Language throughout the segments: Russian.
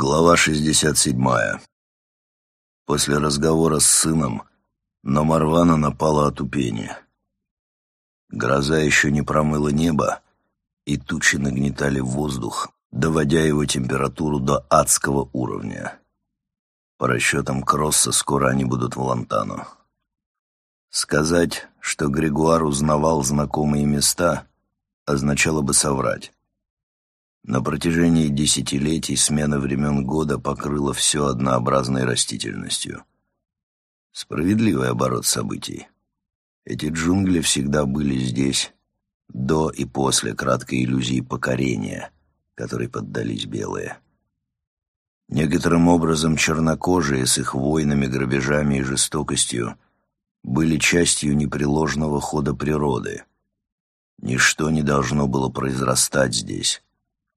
Глава 67. После разговора с сыном на Марвана напало отупение. Гроза еще не промыла небо, и тучи нагнетали воздух, доводя его температуру до адского уровня. По расчетам Кросса, скоро они будут в Лантану. Сказать, что Григуар узнавал знакомые места, означало бы соврать. На протяжении десятилетий смена времен года покрыла все однообразной растительностью. Справедливый оборот событий. Эти джунгли всегда были здесь, до и после краткой иллюзии покорения, которой поддались белые. Некоторым образом чернокожие с их войнами, грабежами и жестокостью были частью непреложного хода природы. Ничто не должно было произрастать здесь,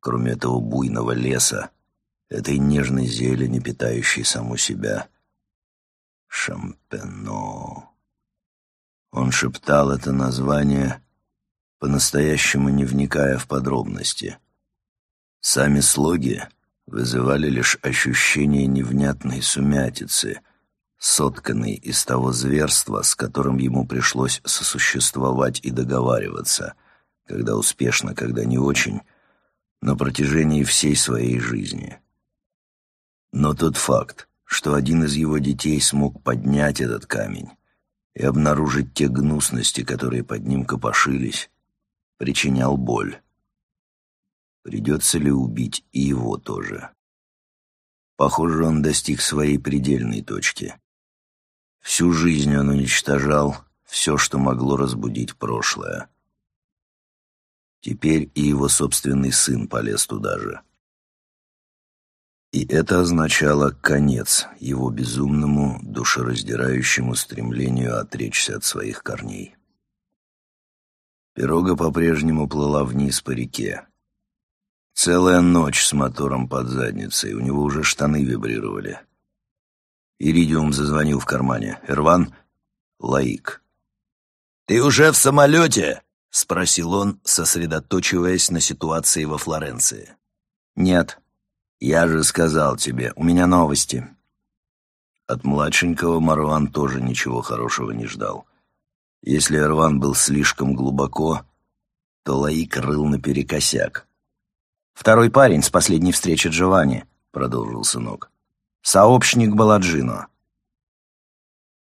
кроме этого буйного леса, этой нежной зелени, питающей саму себя. Шампено. Он шептал это название, по-настоящему не вникая в подробности. Сами слоги вызывали лишь ощущение невнятной сумятицы, сотканной из того зверства, с которым ему пришлось сосуществовать и договариваться, когда успешно, когда не очень, на протяжении всей своей жизни. Но тот факт, что один из его детей смог поднять этот камень и обнаружить те гнусности, которые под ним копошились, причинял боль. Придется ли убить и его тоже? Похоже, он достиг своей предельной точки. Всю жизнь он уничтожал все, что могло разбудить прошлое. Теперь и его собственный сын полез туда же. И это означало конец его безумному, душераздирающему стремлению отречься от своих корней. Пирога по-прежнему плыла вниз по реке. Целая ночь с мотором под задницей, у него уже штаны вибрировали. Иридиум зазвонил в кармане. «Эрван?» «Лаик». «Ты уже в самолете?» — спросил он, сосредоточиваясь на ситуации во Флоренции. «Нет. Я же сказал тебе, у меня новости». От младшенького Марван тоже ничего хорошего не ждал. Если Эрван был слишком глубоко, то Лаик рыл наперекосяк. «Второй парень с последней встречи Джованни», — продолжил сынок. «Сообщник Баладжино.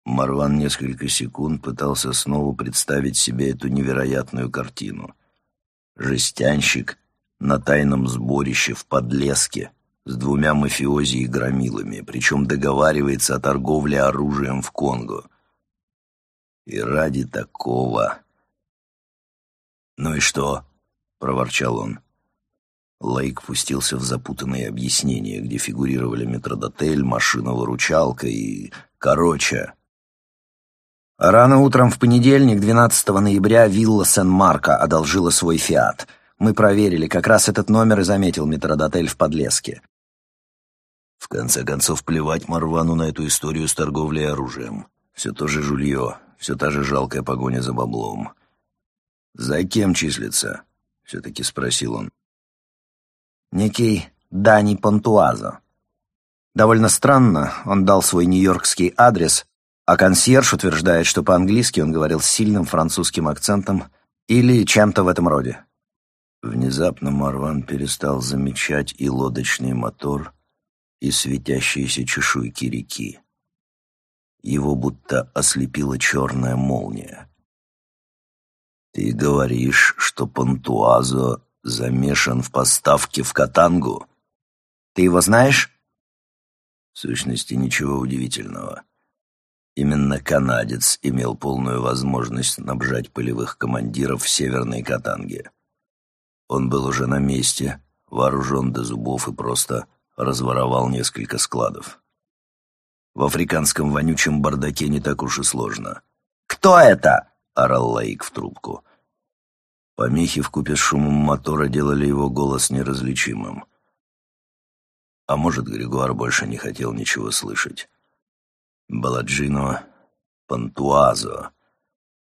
Марван несколько секунд пытался снова представить себе эту невероятную картину. Жестянщик на тайном сборище в подлеске с двумя мафиози и громилами, причем договаривается о торговле оружием в Конго. И ради такого... «Ну и что?» — проворчал он. Лейк пустился в запутанные объяснения, где фигурировали метродотель, машина-выручалка и... Короче, Рано утром в понедельник, 12 ноября, вилла Сен-Марко одолжила свой «Фиат». Мы проверили, как раз этот номер и заметил метродотель в Подлеске. В конце концов, плевать Марвану на эту историю с торговлей оружием. Все то же жулье, все та же жалкая погоня за баблом. «За кем числится?» — все-таки спросил он. «Некий Дани Понтуазо. Довольно странно, он дал свой нью-йоркский адрес, а консьерж утверждает, что по-английски он говорил с сильным французским акцентом или чем-то в этом роде. Внезапно Марван перестал замечать и лодочный мотор, и светящиеся чешуйки реки. Его будто ослепила черная молния. «Ты говоришь, что Пантуазо замешан в поставке в Катангу? Ты его знаешь?» В сущности, ничего удивительного. Именно канадец имел полную возможность снабжать полевых командиров в Северной Катанге. Он был уже на месте, вооружен до зубов и просто разворовал несколько складов. В африканском вонючем бардаке не так уж и сложно. «Кто это?» — орал Лаик в трубку. Помехи вкупе с шумом мотора делали его голос неразличимым. А может, Григуар больше не хотел ничего слышать. Баладжино, Пантуазо.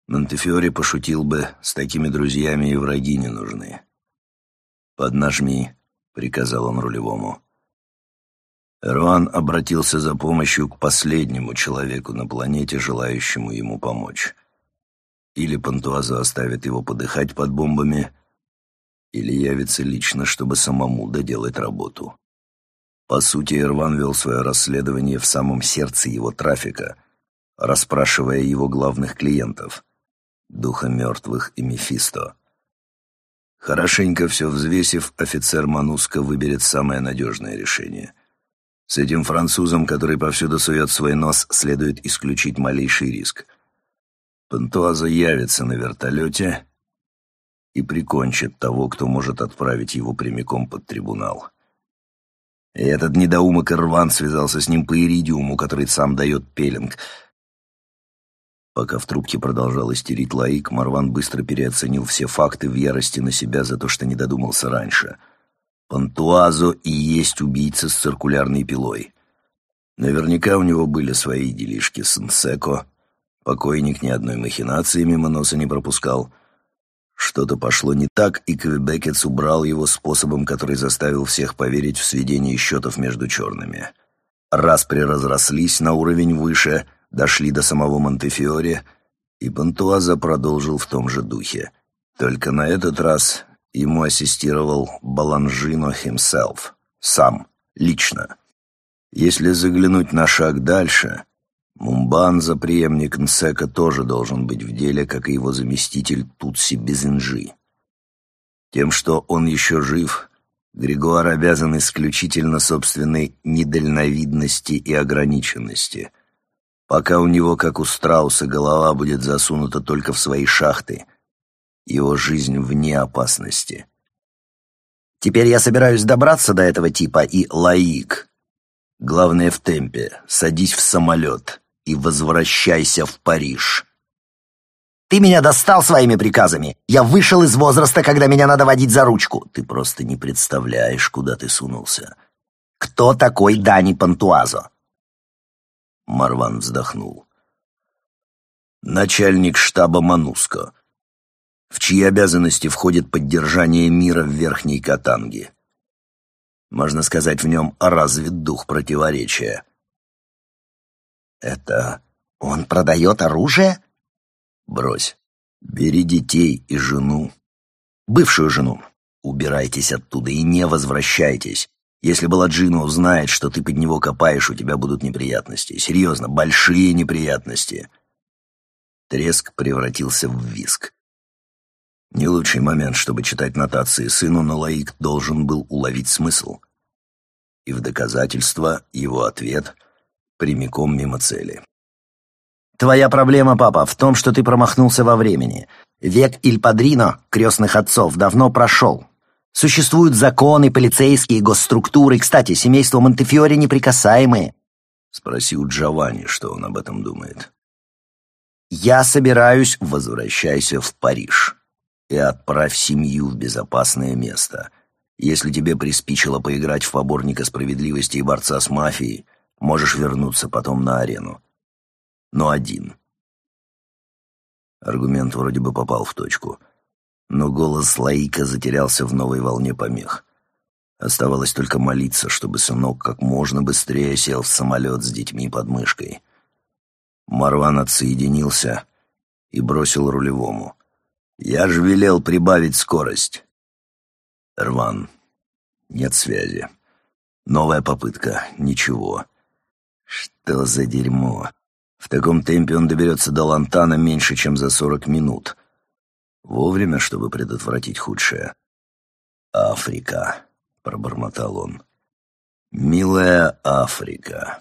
Монтефиори пошутил бы, с такими друзьями и враги не нужны. «Поднажми», — приказал он рулевому. Руан обратился за помощью к последнему человеку на планете, желающему ему помочь. Или Пантуаза оставит его подыхать под бомбами, или явится лично, чтобы самому доделать работу. По сути, Ирван вел свое расследование в самом сердце его трафика, расспрашивая его главных клиентов — Духа Мертвых и Мефисто. Хорошенько все взвесив, офицер Мануска выберет самое надежное решение. С этим французом, который повсюду сует свой нос, следует исключить малейший риск. Пантуаза явится на вертолете и прикончит того, кто может отправить его прямиком под трибунал. И этот недоумок Ирван связался с ним по иридиуму, который сам дает пеленг. Пока в трубке продолжал истерить Лаик, Марван быстро переоценил все факты в ярости на себя за то, что не додумался раньше. Пантуазо и есть убийца с циркулярной пилой. Наверняка у него были свои делишки с Нсеко. Покойник ни одной махинации мимо носа не пропускал. Что-то пошло не так, и Квебекетс убрал его способом, который заставил всех поверить в сведение счетов между черными. Распри разрослись на уровень выше, дошли до самого Монтефиоре, и Пантуаза продолжил в том же духе. Только на этот раз ему ассистировал Баланжино himself, сам, лично. Если заглянуть на шаг дальше, Мумбанза, преемник Нсека, тоже должен быть в деле, как и его заместитель Тутси Безинжи. Тем, что он еще жив, Григуар обязан исключительно собственной недальновидности и ограниченности. Пока у него, как у страуса, голова будет засунута только в свои шахты, его жизнь вне опасности. Теперь я собираюсь добраться до этого типа и лаик. Главное в темпе. Садись в самолет и возвращайся в Париж. Ты меня достал своими приказами. Я вышел из возраста, когда меня надо водить за ручку. Ты просто не представляешь, куда ты сунулся. Кто такой Дани Пантуазо? Марван вздохнул. Начальник штаба Мануско, в чьи обязанности входит поддержание мира в Верхней Катанге. Можно сказать, в нем развит дух противоречия. «Это он продает оружие?» «Брось. Бери детей и жену. Бывшую жену. Убирайтесь оттуда и не возвращайтесь. Если Баладжино узнает, что ты под него копаешь, у тебя будут неприятности. Серьезно, большие неприятности». Треск превратился в виск. Не лучший момент, чтобы читать нотации сыну, но Лаик должен был уловить смысл. И в доказательство его ответ — прямиком мимо цели. «Твоя проблема, папа, в том, что ты промахнулся во времени. Век Иль-Падрино, крестных отцов, давно прошел. Существуют законы, полицейские, госструктуры. Кстати, семейство Монтефиори неприкасаемые». Спроси у Джованни, что он об этом думает. «Я собираюсь, возвращайся в Париж и отправь семью в безопасное место. Если тебе приспичило поиграть в поборника справедливости и борца с мафией, Можешь вернуться потом на арену. Но один. Аргумент вроде бы попал в точку. Но голос Лаика затерялся в новой волне помех. Оставалось только молиться, чтобы сынок как можно быстрее сел в самолет с детьми под мышкой. Марван отсоединился и бросил рулевому. «Я же велел прибавить скорость!» «Рван, нет связи. Новая попытка. Ничего. Что за дерьмо? В таком темпе он доберется до Лантана меньше, чем за сорок минут. Вовремя, чтобы предотвратить худшее. «Африка», — пробормотал он. «Милая Африка».